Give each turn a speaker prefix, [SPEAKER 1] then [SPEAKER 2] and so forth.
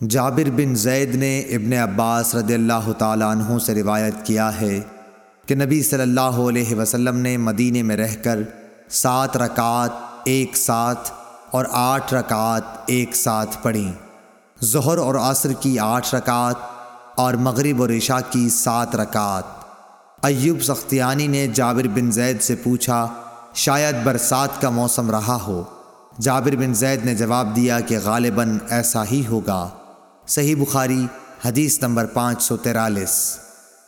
[SPEAKER 1] جابر بن زید نے ابن عباس رضی اللہ تعالیٰ عنہ سے روایت کیا ہے کہ نبی صلی اللہ علیہ وسلم نے مدینے میں رہ کر سات رکعات ایک ساتھ اور آٹھ رکعات ایک ساتھ پڑھیں۔ ظہر اور عصر کی آٹھ رکعات اور مغرب اور عشاء کی سات رکعات۔ ایوب سختیانی نے جابر بن زید سے پوچھا، شاید برسات کا موسم رہا ہو؟ جابر بن زید نے جواب دیا کہ غالباً ایسا ہی ہوگا۔ صحیح بخاری حدیث نمبر پانچ سو تیرالیس۔